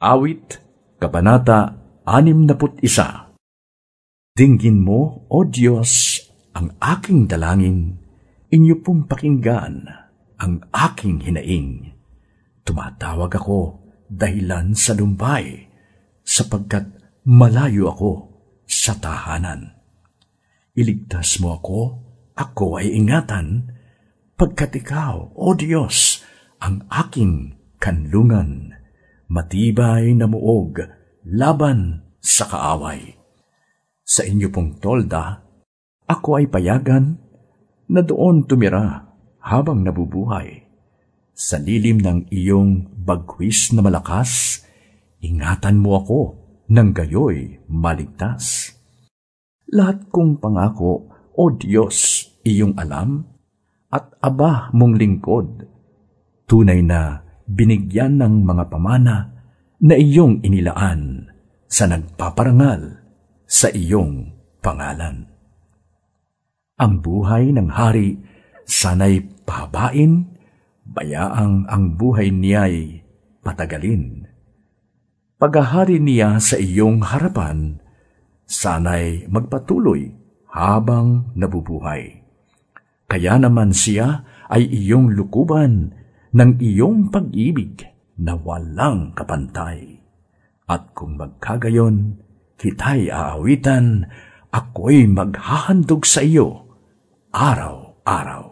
Awit, Kabanata 61 Dinggin mo, O Diyos, ang aking dalangin, inyo pong pakinggan ang aking hinaing. Tumatawag ako dahilan sa lumbay, sapagkat malayo ako sa tahanan. Iligtas mo ako, ako ay ingatan, pagkat ikaw, O Diyos, ang aking kanlungan matibay na muog laban sa kaaway. Sa inyo pong tolda, ako ay payagan na doon tumira habang nabubuhay. Sa lilim ng iyong bagwis na malakas, ingatan mo ako ng gayoy maligtas. Lahat kong pangako, O Diyos, iyong alam, at aba mong lingkod, tunay na binigyan ng mga pamana na iyong inilaan sa nagpaparangal sa iyong pangalan. Ang buhay ng hari sana'y pahabain, bayaang ang buhay niya'y patagalin. Paghahari niya sa iyong harapan, sana'y magpatuloy habang nabubuhay. Kaya naman siya ay iyong lukuban ng iyong pag-ibig na walang kapantay. At kung magkagayon, kita'y aawitan, ako'y maghahandog sa iyo araw-araw.